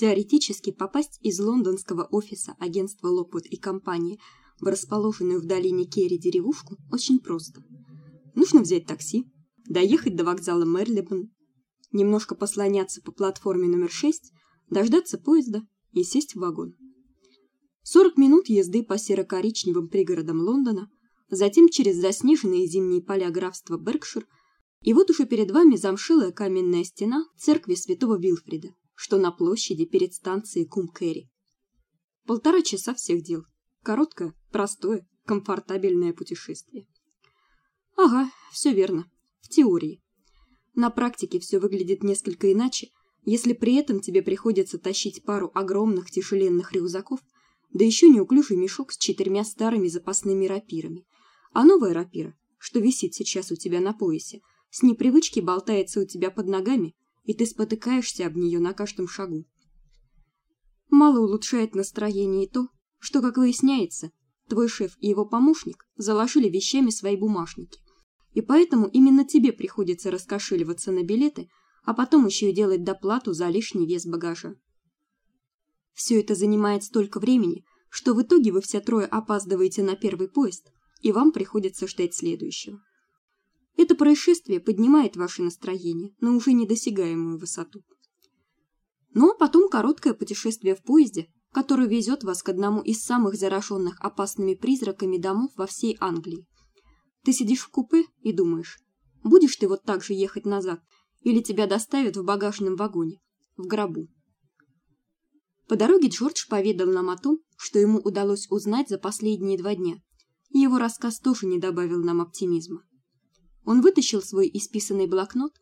Теоретически попасть из лондонского офиса агентства Локвуд и компании в расположенную в долине Керри деревушку очень просто. Нужно взять такси, доехать до вокзала Мерлибон, немножко послоняться по платформе номер 6, дождаться поезда и сесть в вагон. 40 минут езды по серо-коричневым пригородам Лондона, затем через заснеженные зимние поля графства Беркшир, и вот уже перед вами замшилая каменная стена церкви Святого Вилфрида, что на площади перед станцией Кумкэри. Полтора часа всех дел. Короткое, простое, комфортабельное путешествие. Ага, все верно. В теории. На практике все выглядит несколько иначе, если при этом тебе приходится тащить пару огромных тяжеленных рюкзаков, да еще неуклюжий мешок с четырьмя старыми запасными рапирами. А новая рапира, что висит сейчас у тебя на поясе, с непривычки болтается у тебя под ногами, и ты спотыкаешься об нее на каждом шагу. Мало улучшает настроение и то, что, как выясняется, твой шеф и его помощник заложили вещами свои бумажники. И поэтому именно тебе приходится раскошеливаться на билеты, а потом еще и делать доплату за лишний вес багажа. Все это занимает столько времени, что в итоге вы все трое опаздываете на первый поезд, и вам приходится ждать следующего. Это происшествие поднимает ваше настроение на уже недосягаемую высоту. Ну а потом короткое путешествие в поезде, который везет вас к одному из самых зараженных опасными призраками домов во всей Англии. Ты сидишь в купе и думаешь, будешь ты вот так же ехать назад, или тебя доставят в багажном вагоне, в гробу. По дороге Джордж поведал нам о том, что ему удалось узнать за последние два дня. Его рассказ тоже не добавил нам оптимизма. Он вытащил свой исписанный блокнот,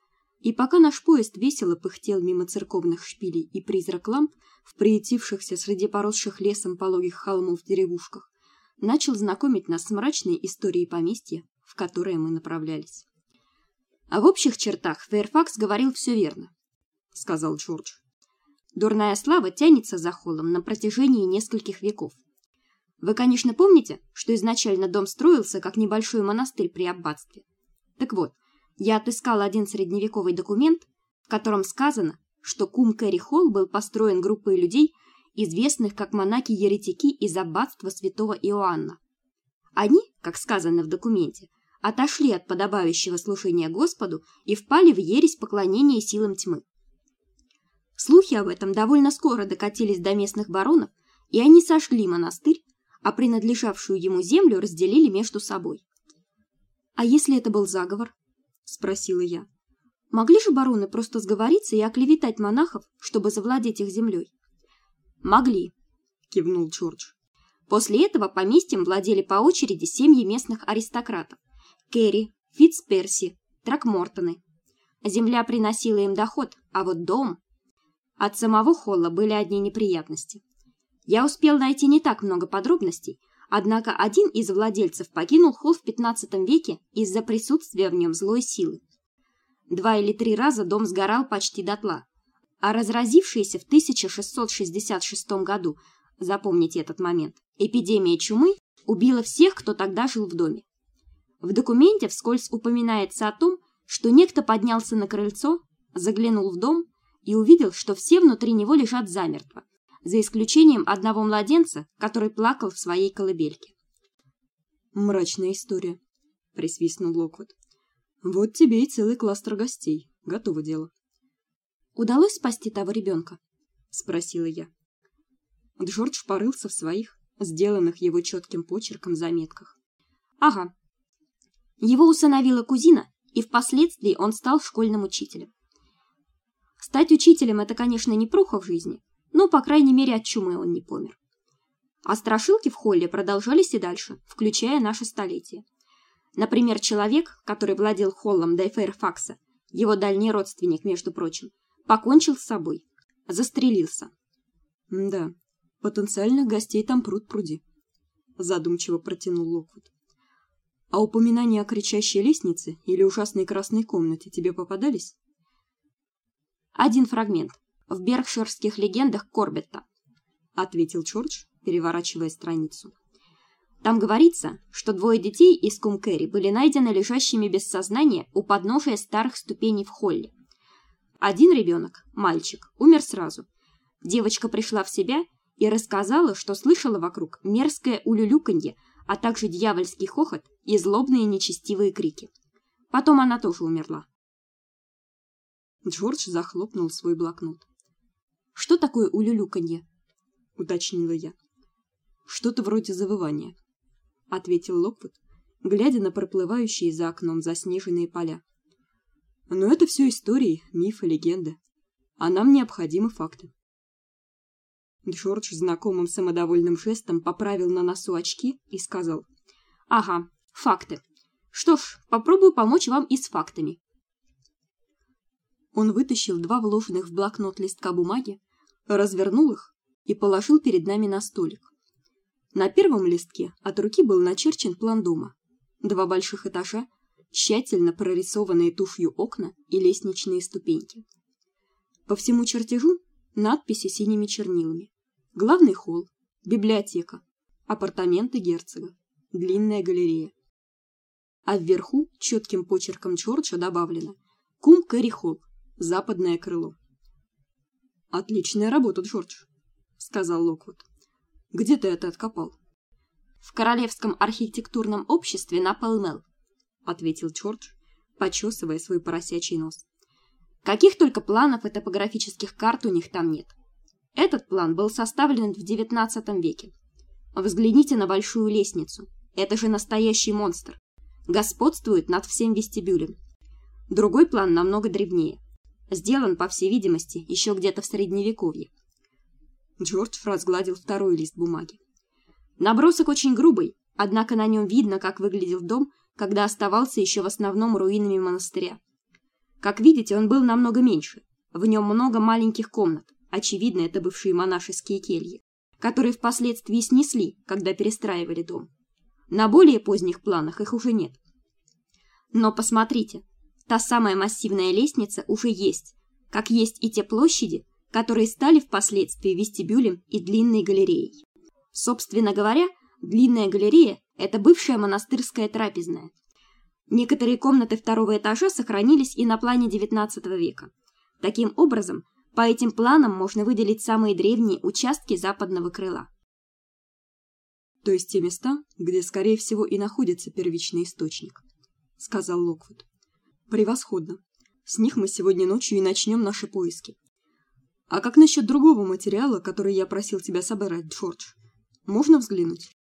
и пока наш поезд весело пыхтел мимо церковных шпилей и призрак ламп в приютившихся среди поросших лесом пологих холмов деревушках, начал знакомить нас с мрачной историей поместья, в которое мы направлялись. А в общих чертах Фэрфакс говорил все верно, сказал Джордж. Дурная слава тянется за холлом на протяжении нескольких веков. Вы, конечно, помните, что изначально дом строился как небольшой монастырь при аббатстве. Так вот, я отыскал один средневековый документ, в котором сказано, что кум Кэрри Холл был построен группой людей, известных как монахи-еретики из аббатства святого Иоанна. Они, как сказано в документе, отошли от подобающего служения Господу и впали в ересь поклонения силам тьмы. Слухи об этом довольно скоро докатились до местных баронов, и они сожгли монастырь, а принадлежавшую ему землю разделили между собой. «А если это был заговор?» — спросила я. «Могли же бароны просто сговориться и оклеветать монахов, чтобы завладеть их землей?» «Могли», — кивнул Джордж. После этого поместьем владели по очереди семьи местных аристократов. Керри, Фитцперси, Тракмортоны. Земля приносила им доход, а вот дом... От самого Холла были одни неприятности. Я успел найти не так много подробностей, однако один из владельцев покинул холл в 15 веке из-за присутствия в нем злой силы. Два или три раза дом сгорал почти дотла, а разразившаяся в 1666 году, запомните этот момент, эпидемия чумы убила всех, кто тогда жил в доме. В документе вскользь упоминается о том, что некто поднялся на крыльцо, заглянул в дом и увидел, что все внутри него лежат замертво, за исключением одного младенца, который плакал в своей колыбельке. «Мрачная история», — присвистнул Локвуд. «Вот тебе и целый кластер гостей. Готово дело». «Удалось спасти того ребенка?» — спросила я. Джордж порылся в своих, сделанных его четким почерком заметках. «Ага». Его усыновила кузина, и впоследствии он стал школьным учителем. Стать учителем – это, конечно, не пруха в жизни, но, по крайней мере, от чумы он не помер. А страшилки в холле продолжались и дальше, включая наше столетие. Например, человек, который владел холлом до Фэрфакса, его дальний родственник, между прочим, покончил с собой, застрелился. «Да, потенциальных гостей там пруд-пруди», — задумчиво протянул Локвуд. «А упоминания о кричащей лестнице или ужасной красной комнате тебе попадались?» Один фрагмент. В беркширских легендах Корбетта, ответил Чорч, переворачивая страницу. Там говорится, что двое детей из Кумкэри были найдены лежащими без сознания у подножия старых ступеней в холле. Один ребенок, мальчик, умер сразу. девочка пришла в себя и рассказала, что слышала вокруг мерзкое улюлюканье, а также дьявольский хохот и злобные нечестивые крики. Потом она тоже умерла. Джордж захлопнул свой блокнот. Что такое улюлюканье? уточнила я. Что-то вроде завывания, ответил Локвуд, глядя на проплывающие за окном заснеженные поля. Но это все истории, мифы, легенды. А нам необходимы факты. Джордж знакомым самодовольным жестом поправил на носу очки и сказал: "Ага, факты. Что ж, попробую помочь вам и с фактами". Он вытащил два вложенных в блокнот листка бумаги, развернул их и положил перед нами на столик. На первом листке от руки был начерчен план дома. Два больших этажа, тщательно прорисованные тушью окна и лестничные ступеньки. По всему чертежу надписи синими чернилами. Главный холл, библиотека, апартаменты герцога, длинная галерея. А вверху четким почерком Чорча добавлено Кум Кэрри Холл, западное крыло. Отличная работа, Джордж, сказал Локвуд. Где ты это откопал? В Королевском архитектурном обществе на Пэлмел, ответил Джордж, почесывая свой поросячий нос. Каких только планов и топографических карт у них там нет. Этот план был составлен в XIX веке. Взгляните на большую лестницу. Это же настоящий монстр. Господствует над всем вестибюлем. Другой план намного древнее. Сделан, по всей видимости, еще где-то в средневековье. Джордж разгладил второй лист бумаги. Набросок очень грубый, однако на нем видно, как выглядел дом, когда оставался еще в основном руинами монастыря. Как видите, он был намного меньше. В нем много маленьких комнат. Очевидно, это бывшие монашеские кельи, которые впоследствии снесли, когда перестраивали дом. На более поздних планах их уже нет. Но посмотрите, та самая массивная лестница уже есть, как есть и те площади, которые стали впоследствии вестибюлем и длинной галереей. Собственно говоря, длинная галерея – это бывшая монастырская трапезная. Некоторые комнаты второго этажа сохранились и на плане XIX века. Таким образом, по этим планам можно выделить самые древние участки западного крыла. То есть те места, где, скорее всего, и находится первичный источник, сказал Локвуд. Превосходно. С них мы сегодня ночью и начнем наши поиски. А как насчет другого материала, который я просил тебя собрать, Джордж? Можно взглянуть?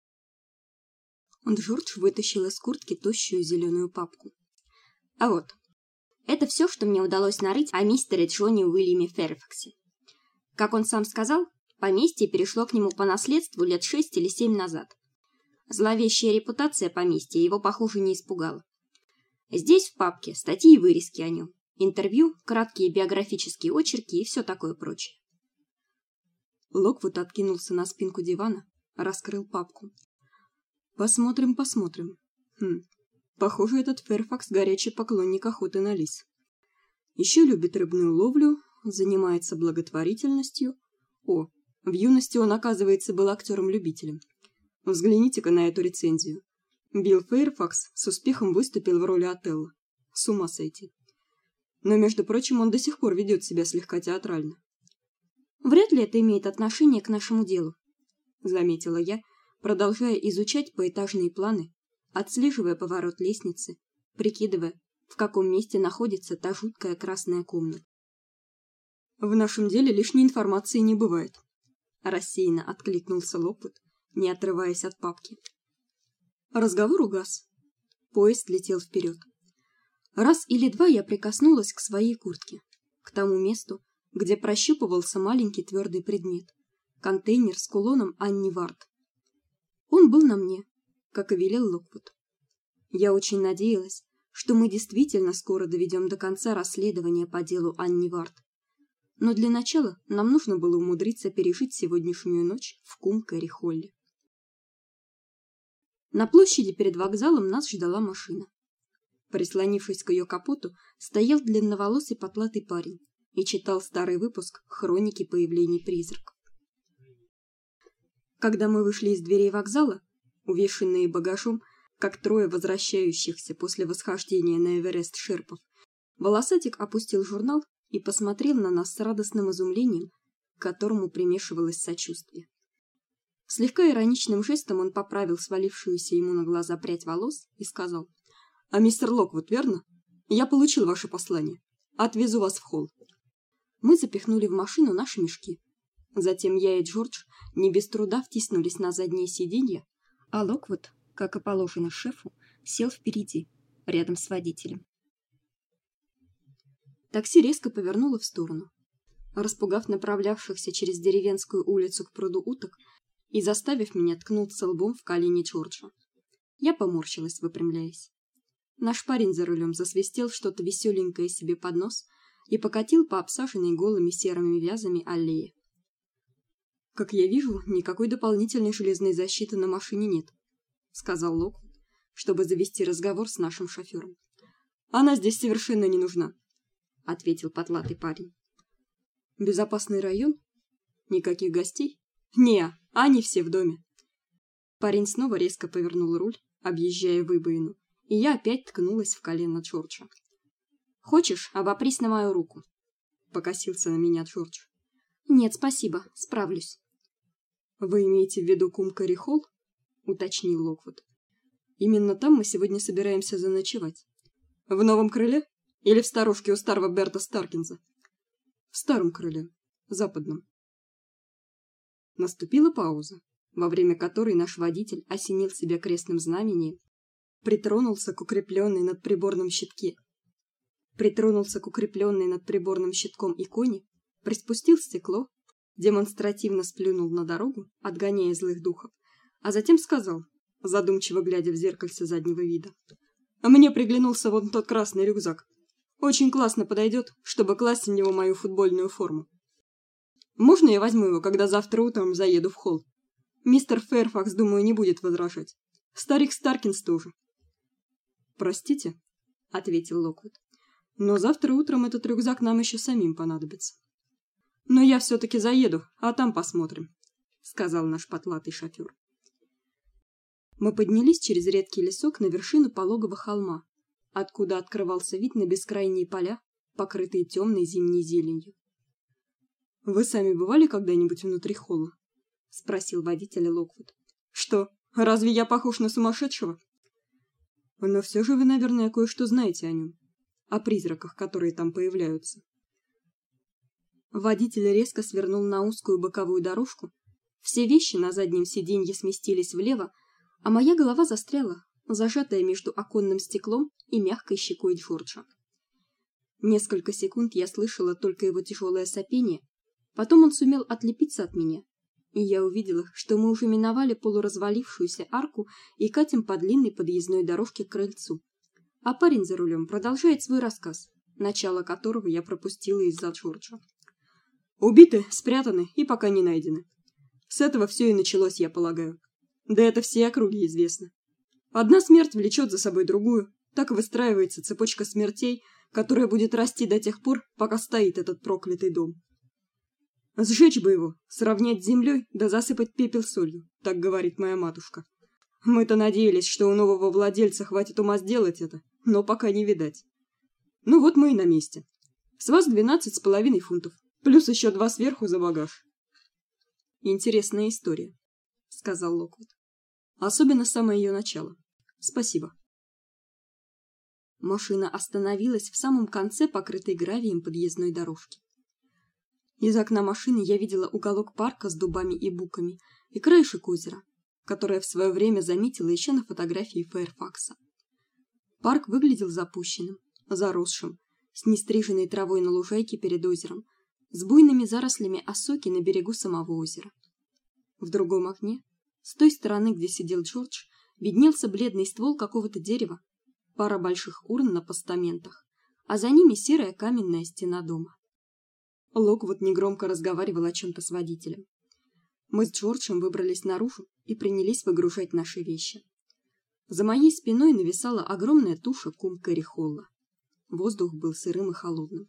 Он Джордж вытащил из куртки тощую зеленую папку. А вот, это все, что мне удалось нарыть о мистере Джонни Уильяме Ферфаксе. Как он сам сказал, поместье перешло к нему по наследству лет шесть или семь назад. Зловещая репутация поместья его, похоже, не испугала. Здесь в папке статьи и вырезки о нем, интервью, краткие биографические очерки и все такое прочее. Локвуд откинулся на спинку дивана, раскрыл папку. Посмотрим, посмотрим. Хм. Похоже, этот Ферфакс горячий поклонник охоты на лис. Еще любит рыбную ловлю, занимается благотворительностью. О, в юности он, оказывается, был актером-любителем. Взгляните-ка на эту рецензию. Билл Фэрфакс с успехом выступил в роли Отелло. С ума сойти. Но, между прочим, он до сих пор ведет себя слегка театрально. Вряд ли это имеет отношение к нашему делу, заметила я, продолжая изучать поэтажные планы отслеживая поворот лестницы, прикидывая, в каком месте находится та жуткая красная комната. В нашем деле лишней информации не бывает, рассеянно откликнулся Лопут, не отрываясь от папки. Разговор угас. Поезд летел вперед. Раз или два я прикоснулась к своей куртке, к тому месту, где прощупывался маленький твердый предмет контейнер с кулоном Анни Вард. Он был на мне, как и велел Локвуд. Я очень надеялась, что мы действительно скоро доведем до конца расследование по делу Анни Вард. Но для начала нам нужно было умудриться пережить сегодняшнюю ночь в Кум-Кэрри-Холле. На площади перед вокзалом нас ждала машина. Прислонившись к ее капоту, стоял длинноволосый потлатый парень и читал старый выпуск Хроники появлений призраков. Когда мы вышли из дверей вокзала, увешанные багажом, как трое возвращающихся после восхождения на Эверест шерпов. Волосатик опустил журнал и посмотрел на нас с радостным изумлением, которому примешивалось сочувствие. Слегка ироничным жестом он поправил свалившуюся ему на глаза прядь волос и сказал: "А мистер Локвуд, верно? Я получил ваше послание. Отвезу вас в холл". Мы запихнули в машину наши мешки. Затем я и Джордж не без труда втиснулись на заднее сиденье, а Локвуд, как и положено шефу, сел впереди, рядом с водителем. Такси резко повернуло в сторону. Распугав направлявшихся через деревенскую улицу к пруду уток и заставив меня ткнуться лбом в колени Джорджа. Я поморщилась, выпрямляясь. Наш парень за рулем засвистел что-то веселенькое себе под нос и покатил по обсаженной голыми серыми вязами аллее. Как я вижу, никакой дополнительной железной защиты на машине нет, сказал Лок, чтобы завести разговор с нашим шофёром. Она здесь совершенно не нужна ответил потлатый парень. Безопасный район? Никаких гостей? Не, они все в доме. Парень снова резко повернул руль, объезжая выбоину, и я опять ткнулась в колено Джорджа. Хочешь, обопрись на мою руку? покосился на меня Джордж. Нет, спасибо, справлюсь. Вы имеете в виду Кумкари холл? уточнил Локвуд. Именно там мы сегодня собираемся заночевать. В новом крыле? Или в сторожке у старого Берта Старкинза? В старом крыле, западном. Наступила пауза, во время которой наш водитель осенил себя крестным знамением, притронулся к укрепленной над приборным щитке, притронулся к укрепленной над приборным щитком иконе, приспустил стекло, демонстративно сплюнул на дорогу, отгоняя злых духов, а затем сказал, задумчиво глядя в зеркальце заднего вида: "А мне приглянулся вон тот красный рюкзак. Очень классно подойдет, чтобы класть в него мою футбольную форму. Можно я возьму его, когда завтра утром заеду в холл? Мистер Фэрфакс, думаю, не будет возражать. Старик Старкинс тоже. Простите, ответил Локвуд. Но завтра утром этот рюкзак нам еще самим понадобится. Но я все таки заеду, а там посмотрим, сказал наш потлатый шофёр. Мы поднялись через редкий лесок на вершину пологого холма, откуда открывался вид на бескрайние поля, покрытые темной зимней зеленью. Вы сами бывали когда-нибудь внутри холла? спросил водитель Локвуд. Что, разве я похож на сумасшедшего? Но все же вы, наверное, кое-что знаете о нем, о призраках, которые там появляются. Водитель резко свернул на узкую боковую дорожку. Все вещи на заднем сиденье сместились влево, а моя голова застряла, зажатая между оконным стеклом и мягкой щекой Джорджа. Несколько секунд я слышала только его тяжелое сопение, потом он сумел отлепиться от меня, и я увидела, что мы уже миновали полуразвалившуюся арку и катим по длинной подъездной дорожке к крыльцу. А парень за рулем продолжает свой рассказ, начало которого я пропустила из-за Джорджа. Убиты, спрятаны и пока не найдены. С этого все и началось, я полагаю. Да это все округи известно. Одна смерть влечет за собой другую, так выстраивается цепочка смертей, которая будет расти до тех пор, пока стоит этот проклятый дом. Сжечь бы его, сравнять с землей, да засыпать пепел солью, так говорит моя матушка. Мы-то надеялись, что у нового владельца хватит ума сделать это, но пока не видать. Ну вот мы и на месте. С вас двенадцать с половиной фунтов, плюс еще два сверху за багаж. Интересная история, сказал Локвуд. Особенно самое ее начало. Спасибо. Машина остановилась в самом конце покрытой гравием подъездной дорожки. Из окна машины я видела уголок парка с дубами и буками и краешек озера, которое в свое время заметила еще на фотографии Фэрфакса. Парк выглядел запущенным, заросшим, с нестриженной травой на лужайке перед озером, с буйными зарослями осоки на берегу самого озера. В другом окне, с той стороны, где сидел Джордж, виднелся бледный ствол какого-то дерева, пара больших урн на постаментах, а за ними серая каменная стена дома. Локвуд негромко разговаривал о чем то с водителем. Мы с Джорджем выбрались наружу и принялись выгружать наши вещи. За моей спиной нависала огромная туша кум-карихолла. Воздух был сырым и холодным.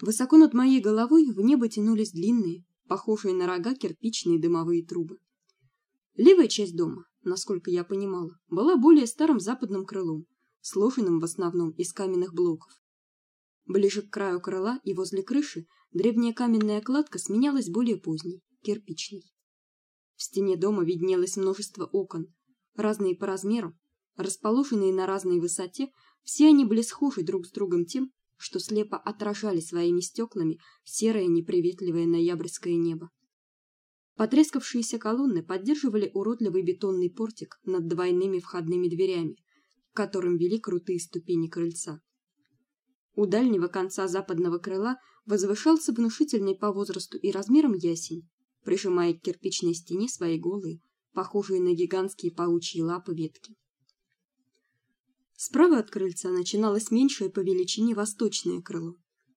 Высоко над моей головой в небо тянулись длинные, похожие на рога кирпичные дымовые трубы. Левая часть дома насколько я понимала, была более старым западным крылом, сложенным в основном из каменных блоков. Ближе к краю крыла и возле крыши древняя каменная кладка сменялась более поздней, кирпичной. В стене дома виднелось множество окон, разные по размеру, расположенные на разной высоте, все они были схожи друг с другом тем, что слепо отражали своими стеклами серое неприветливое ноябрьское небо. Потрескавшиеся колонны поддерживали уродливый бетонный портик над двойными входными дверями, к которым вели крутые ступени крыльца. У дальнего конца западного крыла возвышался внушительный по возрасту и размерам ясень, прижимая к кирпичной стене свои голые, похожие на гигантские паучьи лапы ветки. Справа от крыльца начиналось меньшее по величине восточное крыло,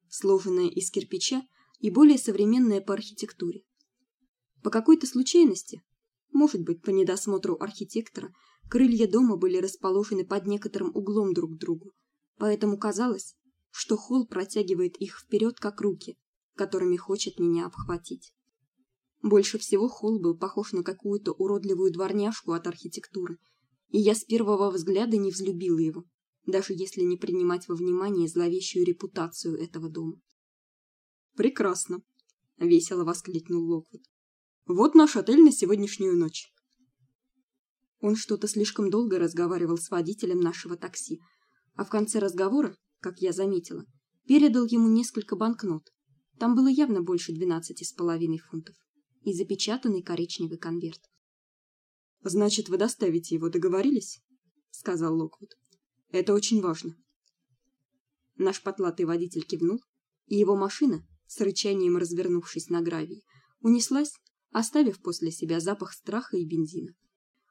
сложенное из кирпича и более современное по архитектуре. По какой-то случайности, может быть, по недосмотру архитектора, крылья дома были расположены под некоторым углом друг к другу, поэтому казалось, что холл протягивает их вперед как руки, которыми хочет меня обхватить. Больше всего холл был похож на какую-то уродливую дворняжку от архитектуры, и я с первого взгляда не взлюбила его, даже если не принимать во внимание зловещую репутацию этого дома. Прекрасно, весело воскликнул Локвуд. Вот наш отель на сегодняшнюю ночь. Он что-то слишком долго разговаривал с водителем нашего такси, а в конце разговора, как я заметила, передал ему несколько банкнот. Там было явно больше двенадцати с половиной фунтов и запечатанный коричневый конверт. Значит, вы доставите его, договорились? сказал Локвуд. Это очень важно. Наш потлатый водитель кивнул, и его машина, с рычанием развернувшись на гравии, унеслась, оставив после себя запах страха и бензина.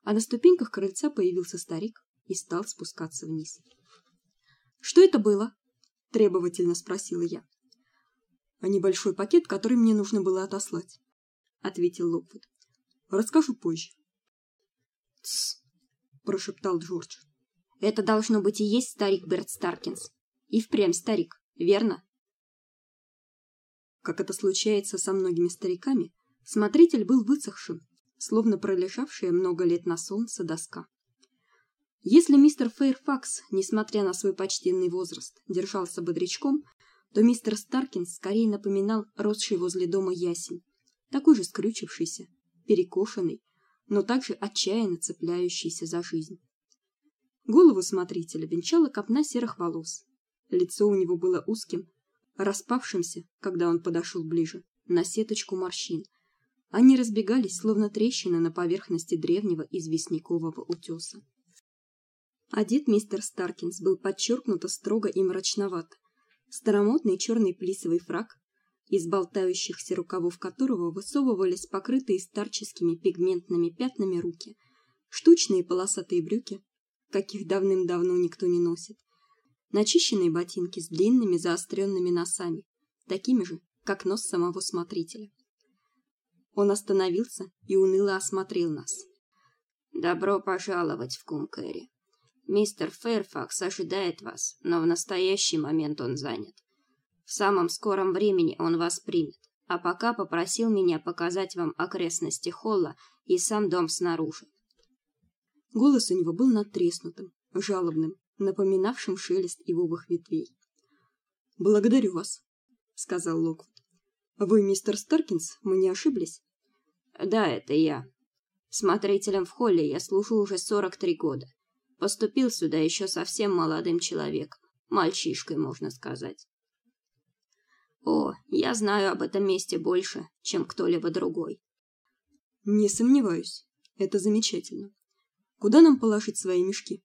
А на ступеньках крыльца появился старик и стал спускаться вниз. Что это было? требовательно спросила я. А небольшой пакет, который мне нужно было отослать, ответил Локвуд. Расскажу позже. Тс, прошептал Джордж. Это должно быть и есть старик Берт Старкинс. И впрямь старик, верно? Как это случается со многими стариками, смотритель был высохшим, словно пролежавшая много лет на солнце доска. Если мистер Фейрфакс, несмотря на свой почтенный возраст, держался бодрячком, то мистер Старкинс скорее напоминал росший возле дома ясень, такой же скрючившийся, перекошенный, но также отчаянно цепляющийся за жизнь. Голову смотрителя венчала копна серых волос. Лицо у него было узким, распавшимся, когда он подошел ближе, на сеточку морщин. Они разбегались, словно трещины на поверхности древнего известнякового утеса. Одет мистер Старкинс был подчеркнуто строго и мрачновато. Старомодный черный плисовый фрак, из болтающихся рукавов которого высовывались покрытые старческими пигментными пятнами руки, штучные полосатые брюки, каких давным-давно никто не носит, начищенные ботинки с длинными заостренными носами, такими же, как нос самого смотрителя. Он остановился и уныло осмотрел нас. Добро пожаловать в Кумкэри. Мистер Фэрфакс ожидает вас, но в настоящий момент он занят. В самом скором времени он вас примет, а пока попросил меня показать вам окрестности холла и сам дом снаружи. Голос у него был надтреснутым, жалобным, напоминавшим шелест ивовых ветвей. Благодарю вас, сказал Локвуд. Вы мистер Старкинс, мы не ошиблись? Да, это я. Смотрителем в холле я служу уже сорок три года. Поступил сюда еще совсем молодым человеком, мальчишкой, можно сказать. О, я знаю об этом месте больше, чем кто-либо другой. Не сомневаюсь. Это замечательно. Куда нам положить свои мешки?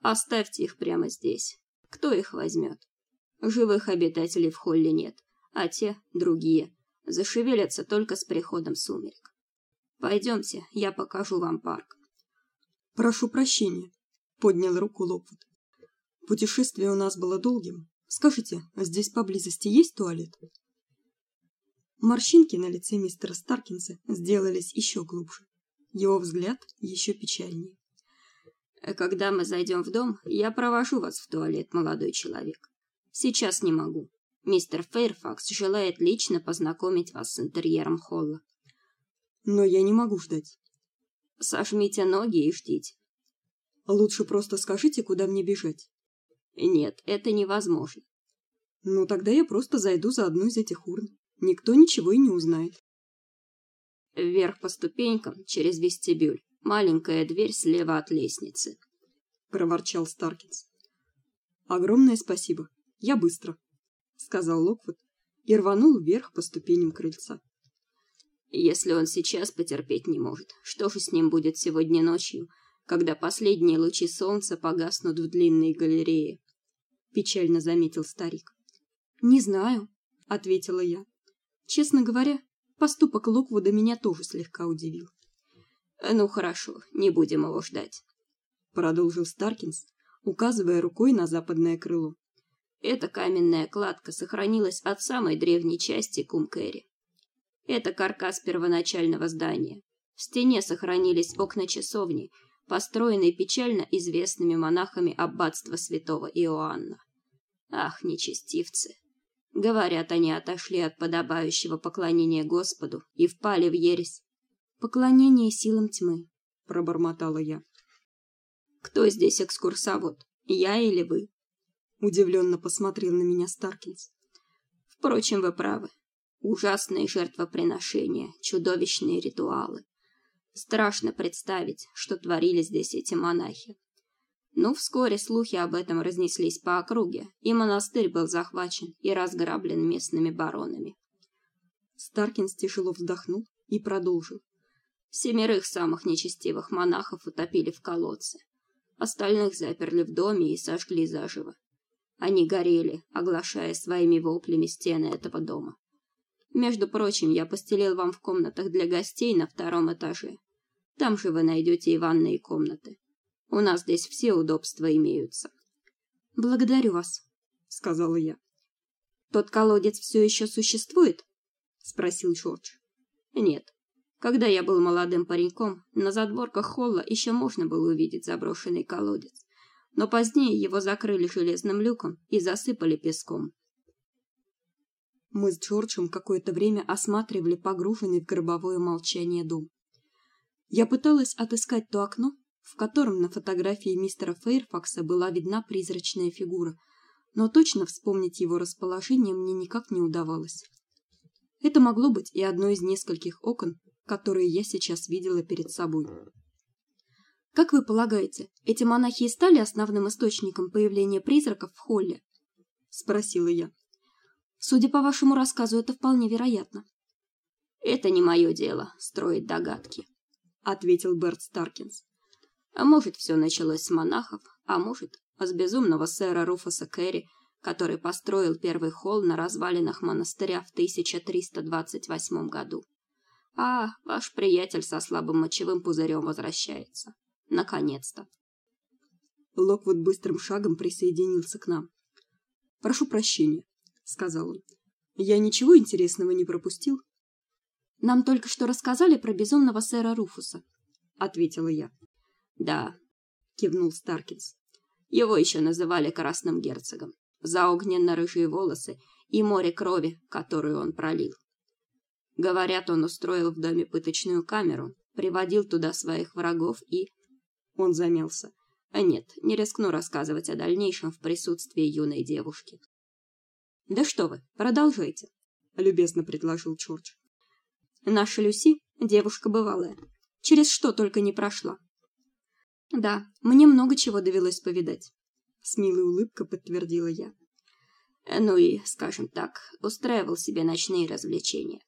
Оставьте их прямо здесь. Кто их возьмет? Живых обитателей в холле нет, а те, другие, зашевелятся только с приходом сумерек. Пойдемте, я покажу вам парк. Прошу прощения, поднял руку Локвуд. Путешествие у нас было долгим. Скажите, а здесь поблизости есть туалет? Морщинки на лице мистера Старкинса сделались еще глубже. Его взгляд еще печальнее. Когда мы зайдем в дом, я провожу вас в туалет, молодой человек. Сейчас не могу. Мистер Фейрфакс желает лично познакомить вас с интерьером холла. Но я не могу ждать. Сожмите ноги и ждите. Лучше просто скажите, куда мне бежать. Нет, это невозможно. Ну тогда я просто зайду за одну из этих урн. Никто ничего и не узнает. Вверх по ступенькам, через вестибюль. Маленькая дверь слева от лестницы. Проворчал Старкинс. Огромное спасибо. Я быстро, сказал Локвуд и рванул вверх по ступеням крыльца. Если он сейчас потерпеть не может, что же с ним будет сегодня ночью, когда последние лучи солнца погаснут в длинной галерее? Печально заметил старик. Не знаю, ответила я. Честно говоря, поступок Локвуда меня тоже слегка удивил. Ну хорошо, не будем его ждать, продолжил Старкинс, указывая рукой на западное крыло. Эта каменная кладка сохранилась от самой древней части Кумкэри. Это каркас первоначального здания. В стене сохранились окна часовни, построенные печально известными монахами аббатства святого Иоанна. Ах, нечестивцы! Говорят, они отошли от подобающего поклонения Господу и впали в ересь. Поклонение силам тьмы, пробормотала я. Кто здесь экскурсовод? Я или вы? Удивленно посмотрел на меня Старкинс. Впрочем, вы правы. Ужасные жертвоприношения, чудовищные ритуалы. Страшно представить, что творили здесь эти монахи. Но вскоре слухи об этом разнеслись по округе, и монастырь был захвачен и разграблен местными баронами. Старкинс тяжело вздохнул и продолжил. Семерых самых нечестивых монахов утопили в колодце. Остальных заперли в доме и сожгли заживо. Они горели, оглашая своими воплями стены этого дома. Между прочим, я постелил вам в комнатах для гостей на втором этаже. Там же вы найдете и ванные комнаты. У нас здесь все удобства имеются. Благодарю вас, сказала я. Тот колодец все еще существует? спросил Джордж. Нет. Когда я был молодым пареньком, на задворках холла еще можно было увидеть заброшенный колодец, но позднее его закрыли железным люком и засыпали песком. Мы с Джорджем какое-то время осматривали погруженный в гробовое молчание дом. Я пыталась отыскать то окно, в котором на фотографии мистера Фейрфакса была видна призрачная фигура, но точно вспомнить его расположение мне никак не удавалось. Это могло быть и одно из нескольких окон, которые я сейчас видела перед собой. Как вы полагаете, эти монахи и стали основным источником появления призраков в холле? спросила я. Судя по вашему рассказу, это вполне вероятно. Это не мое дело строить догадки, ответил Берт Старкинс. А может, все началось с монахов, а может, с безумного сэра Руфуса Керри, который построил первый холл на развалинах монастыря в 1328 году. А, ваш приятель со слабым мочевым пузырем возвращается. Наконец-то. Локвуд быстрым шагом присоединился к нам. Прошу прощения, сказал он. Я ничего интересного не пропустил. Нам только что рассказали про безумного сэра Руфуса, ответила я. Да, кивнул Старкинс. Его еще называли красным герцогом за огненно-рыжие волосы и море крови, которую он пролил. Говорят, он устроил в доме пыточную камеру, приводил туда своих врагов и... Он замялся. А нет, не рискну рассказывать о дальнейшем в присутствии юной девушки. Да что вы, продолжайте, любезно предложил Чорч. Наша Люси девушка бывалая, через что только не прошла. Да, мне много чего довелось повидать, с милой улыбкой подтвердила я. Ну и, скажем так, устраивал себе ночные развлечения.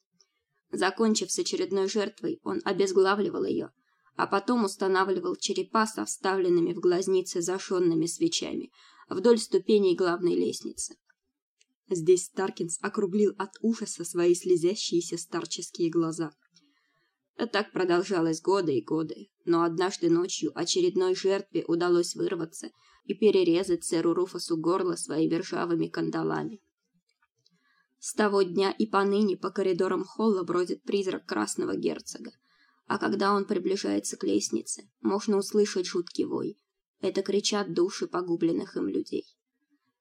Закончив с очередной жертвой, он обезглавливал ее, а потом устанавливал черепа со вставленными в глазницы зажженными свечами вдоль ступеней главной лестницы. Здесь Старкинс округлил от ужаса свои слезящиеся старческие глаза. Так продолжалось годы и годы, но однажды ночью очередной жертве удалось вырваться и перерезать сэру Руфасу горло своими ржавыми кандалами. С того дня и поныне по коридорам холла бродит призрак красного герцога, а когда он приближается к лестнице, можно услышать жуткий вой. Это кричат души погубленных им людей.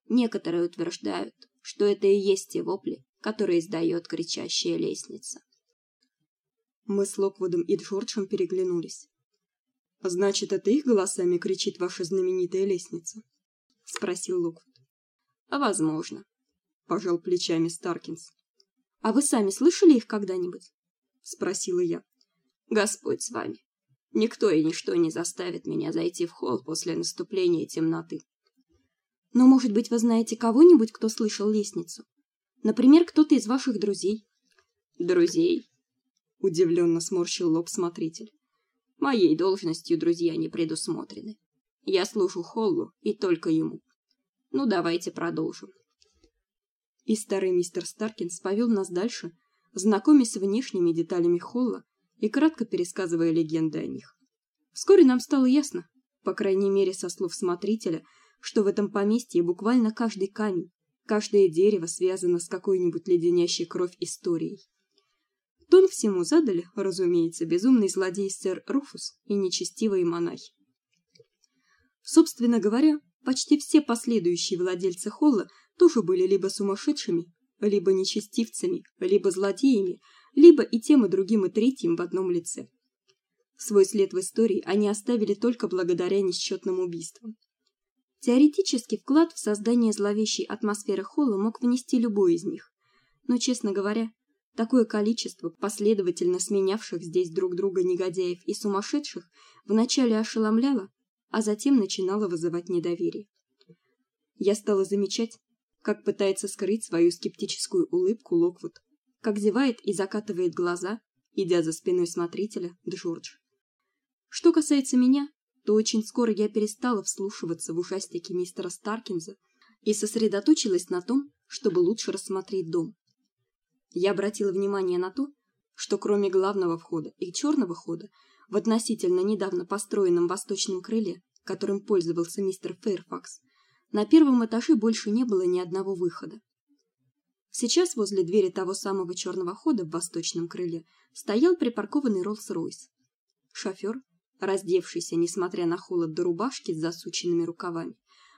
Некоторые утверждают, что это и есть те вопли, которые издает кричащая лестница. Мы с Локвудом и Джорджем переглянулись. Значит, это их голосами кричит ваша знаменитая лестница, спросил Локвуд. Возможно, пожал плечами Старкинс. А вы сами слышали их когда-нибудь? спросила я. Господь с вами. Никто и ничто не заставит меня зайти в холл после наступления темноты. Но, может быть, вы знаете кого-нибудь, кто слышал лестницу? Например, кто-то из ваших друзей? Друзей? Удивленно сморщил лоб смотритель. Моей должностью друзья не предусмотрены. Я служу Холлу и только ему. Ну, давайте продолжим. И старый мистер Старкинс повел нас дальше, знакомясь с внешними деталями Холла и кратко пересказывая легенды о них. Вскоре нам стало ясно, по крайней мере со слов смотрителя, что в этом поместье буквально каждый камень, каждое дерево связано с какой-нибудь леденящей кровь историей. Тон всему задали, разумеется, безумный злодей сэр Руфус и нечестивые монахи. Собственно говоря, почти все последующие владельцы холла тоже были либо сумасшедшими, либо нечестивцами, либо злодеями, либо и тем, и другим, и третьим в одном лице. Свой след в истории они оставили только благодаря несчетным убийствам. Теоретически вклад в создание зловещей атмосферы холла мог внести любой из них. Но, честно говоря, такое количество последовательно сменявших здесь друг друга негодяев и сумасшедших вначале ошеломляло, а затем начинало вызывать недоверие. Я стала замечать, как пытается скрыть свою скептическую улыбку Локвуд, как зевает и закатывает глаза, идя за спиной смотрителя Джордж. Что касается меня, то очень скоро я перестала вслушиваться в ужастики мистера Старкинза и сосредоточилась на том, чтобы лучше рассмотреть дом. Я обратила внимание на то, что кроме главного входа и черного хода в относительно недавно построенном восточном крыле, которым пользовался мистер Фэрфакс, на первом этаже больше не было ни одного выхода. Сейчас возле двери того самого черного хода в восточном крыле стоял припаркованный Роллс-Ройс. Шофер, раздевшийся, несмотря на холод до рубашки с засученными рукавами,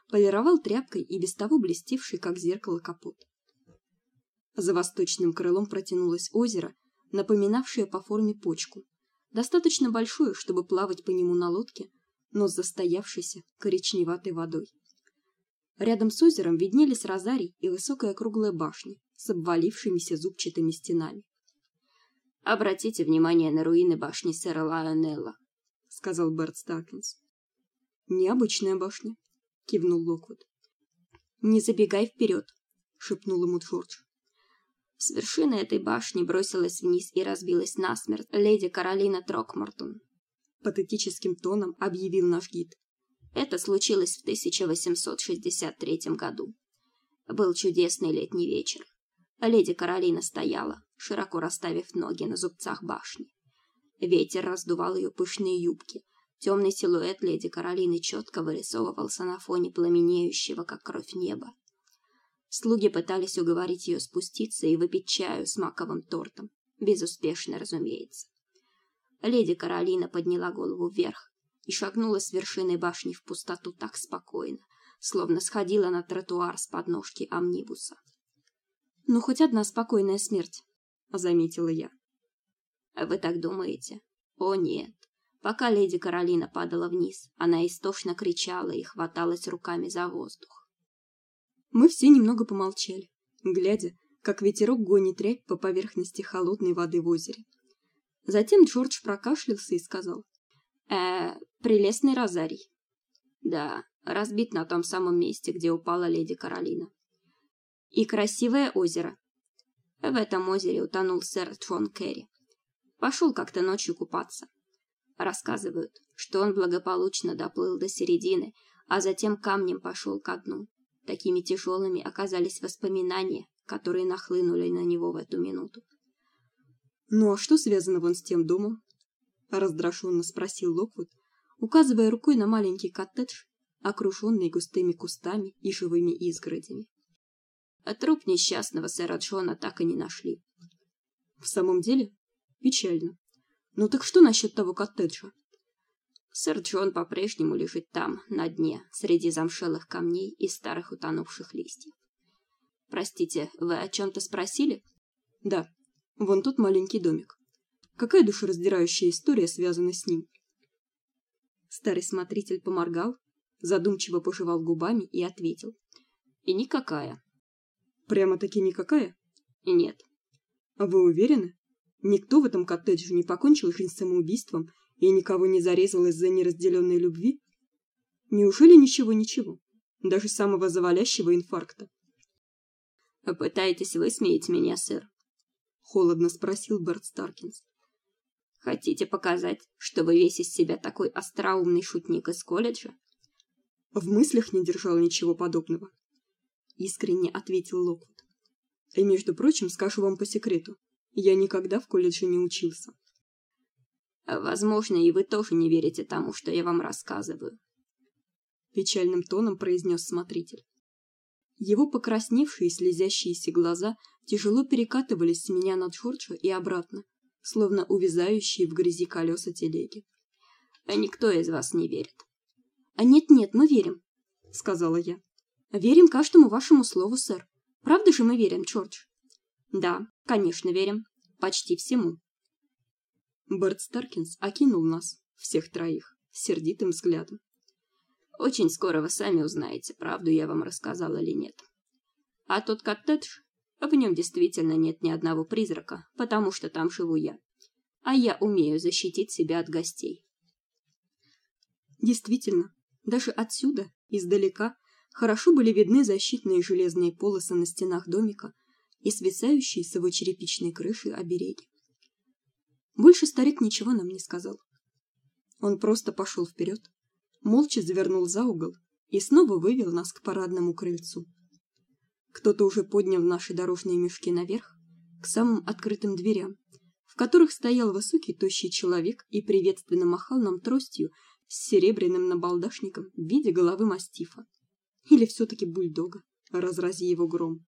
полировал тряпкой и без того блестевший, как зеркало, капот. За восточным крылом протянулось озеро, напоминавшее по форме почку, достаточно большое, чтобы плавать по нему на лодке, но с застоявшейся коричневатой водой. Рядом с озером виднелись розарий и высокая круглая башня с обвалившимися зубчатыми стенами. Обратите внимание на руины башни сэра Лайонелла, сказал Берт Старкинс. Необычная башня, кивнул Локвуд. Не забегай вперед, шепнул ему Джордж. С вершины этой башни бросилась вниз и разбилась насмерть леди Каролина Трокмортон. Патетическим тоном объявил наш гид. Это случилось в 1863 году. Был чудесный летний вечер. Леди Каролина стояла, широко расставив ноги на зубцах башни. Ветер раздувал ее пышные юбки. Темный силуэт леди Каролины четко вырисовывался на фоне пламенеющего, как кровь неба. Слуги пытались уговорить ее спуститься и выпить чаю с маковым тортом. Безуспешно, разумеется. Леди Каролина подняла голову вверх и шагнула с вершины башни в пустоту так спокойно, словно сходила на тротуар с подножки амнибуса. «Ну, хоть одна спокойная смерть», — заметила я. «Вы так думаете? О, нет. Пока леди Каролина падала вниз, она истошно кричала и хваталась руками за воздух. Мы все немного помолчали, глядя, как ветерок гонит рябь по поверхности холодной воды в озере. Затем Джордж прокашлялся и сказал: "Э, прелестный розарий. Да, разбит на том самом месте, где упала леди Каролина. И красивое озеро. В этом озере утонул сэр Джон Керри. Пошел как-то ночью купаться. Рассказывают, что он благополучно доплыл до середины, а затем камнем пошел ко дну. Такими тяжелыми оказались воспоминания, которые нахлынули на него в эту минуту. «Ну а что связано вон с тем домом?» — раздраженно спросил Локвуд, указывая рукой на маленький коттедж, окруженный густыми кустами и живыми изгородями. А труп несчастного сэра Джона так и не нашли. В самом деле? Печально. Ну так что насчет того коттеджа? Сэр Джон по-прежнему лежит там, на дне, среди замшелых камней и старых утонувших листьев. Простите, вы о чем-то спросили? Да. Вон тот маленький домик. Какая душераздирающая история связана с ним? Старый смотритель поморгал, задумчиво пожевал губами и ответил: и никакая. Прямо-таки никакая? Нет. А вы уверены? Никто в этом коттедже не покончил жизнь самоубийством и никого не зарезал из-за неразделенной любви? Неужели ничего-ничего? Даже самого завалящего инфаркта? Попытаетесь высмеять меня, сэр? Холодно спросил Берт Старкинс. Хотите показать, что вы весь из себя такой остроумный шутник из колледжа? В мыслях не держал ничего подобного. Искренне ответил Локвуд. И, между прочим, скажу вам по секрету, я никогда в колледже не учился. Возможно, и вы тоже не верите тому, что я вам рассказываю. Печальным тоном произнес смотритель. Его покрасневшие и слезящиеся глаза тяжело перекатывались с меня на Джорджа и обратно, словно увязающие в грязи колеса телеги. А никто из вас не верит. А нет-нет, мы верим, сказала я. Верим каждому вашему слову, сэр. Правда же мы верим, Джордж? Да, конечно, верим. Почти всему. Берт Старкинс окинул нас, всех троих, сердитым взглядом. Очень скоро вы сами узнаете, правду я вам рассказал или нет. А тот коттедж, в нем действительно нет ни одного призрака, потому что там живу я. А я умею защитить себя от гостей. Действительно, даже отсюда, издалека, хорошо были видны защитные железные полосы на стенах домика и свисающие с его черепичной крыши обереги. Больше старик ничего нам не сказал. Он просто пошел вперед, молча завернул за угол и снова вывел нас к парадному крыльцу. Кто-то уже поднял наши дорожные мешки наверх, к самым открытым дверям, в которых стоял высокий тощий человек и приветственно махал нам тростью с серебряным набалдашником в виде головы мастифа. Или все таки бульдога, разрази его гром.